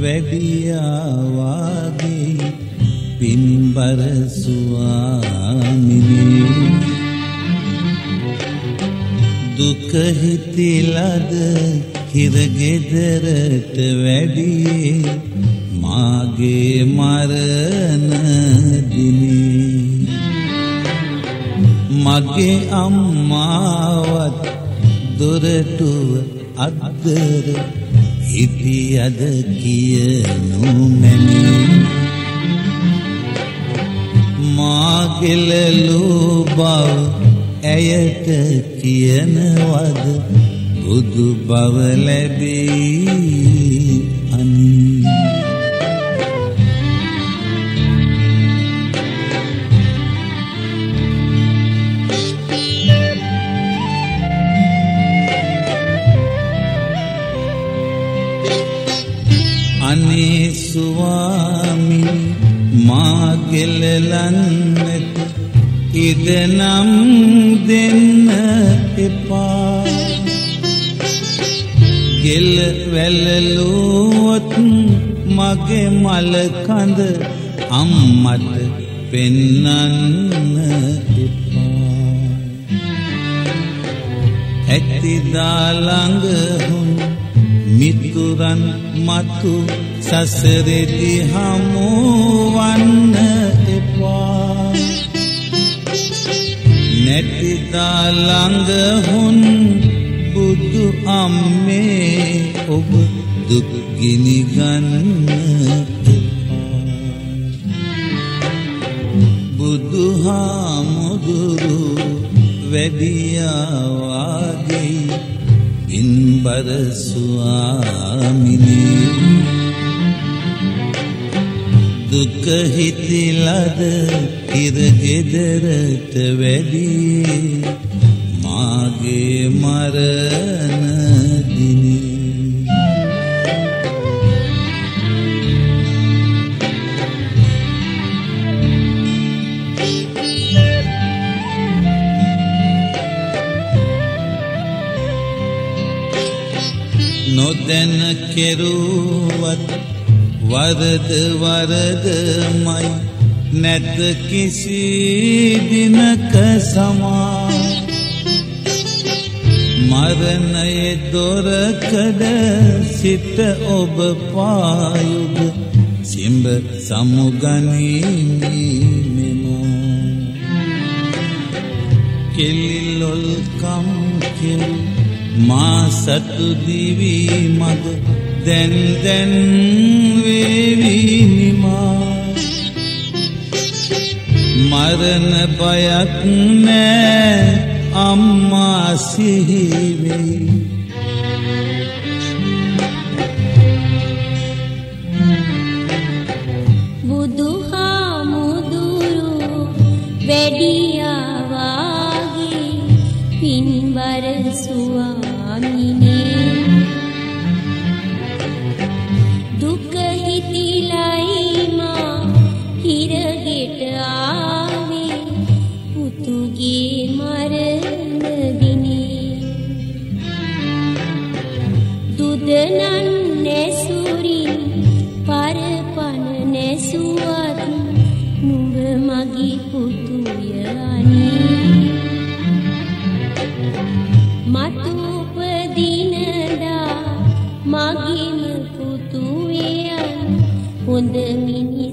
වැඩියාවාගේ පින්බර ස්වාමිනේ. දුක හිතිලද හිරගෙදරට වැඩියේ මාගේ මරණ දිනේ. මගේ අම්මාවත් දොරටුව අද්දර හිටියද කියනු මැනී. මාගෙලලූ බව ඇයට කියනවද? බුදු බව ලැබී අනේ ස්වාමී මාගෙලලන්නට ඉදනම් දෙන්න එපා. ගෙල් වැලලුවොත් මගේ මලකඳ අම්මට පෙන්නන්න එපා. ඇතිදාළඟ හුන් මිතුරන් මතු සසරෙදි හමුවන්න එපා. නැතිදාළඟ හුන් බුදු අම්මේ ඔබ දුක්ගිනි ගන්න එපා. බුදුහාමුදුරු වැඩියාවාගේ ඉන්බර ස්වාමිනේ දුක හිතිලද ඉරගෙදරට වැඩියේ මාගේ මරණ නොදැන කෙරුවත් වරද වරදමයි. නැත කිසි දිනක සමා මරණයේ දොරකඩ සිට ඔබ පායුග සිඹ සමුගනීමෙමෝ කෙල්ලිලොල්කම් කෙල් මා සතු දිවී මග දැන් දැන් වේවිනිමා මරණ බයක් නෑ අම්මා සිහිවෙයි බුදුහාමුදුරු වැඩියාවාගේ පින්බර ස්වාමිනේ දුක හිතිලයිමා හිරගෙට ආවේ. පුතුගේ මරණ දිනේ දුදනන් නැසුරින් පරපන නැසුවත් නුඹ මගේ පුතුය මතු උපදිනදා මගේම පුතුයන් හොඳ මිනිසකු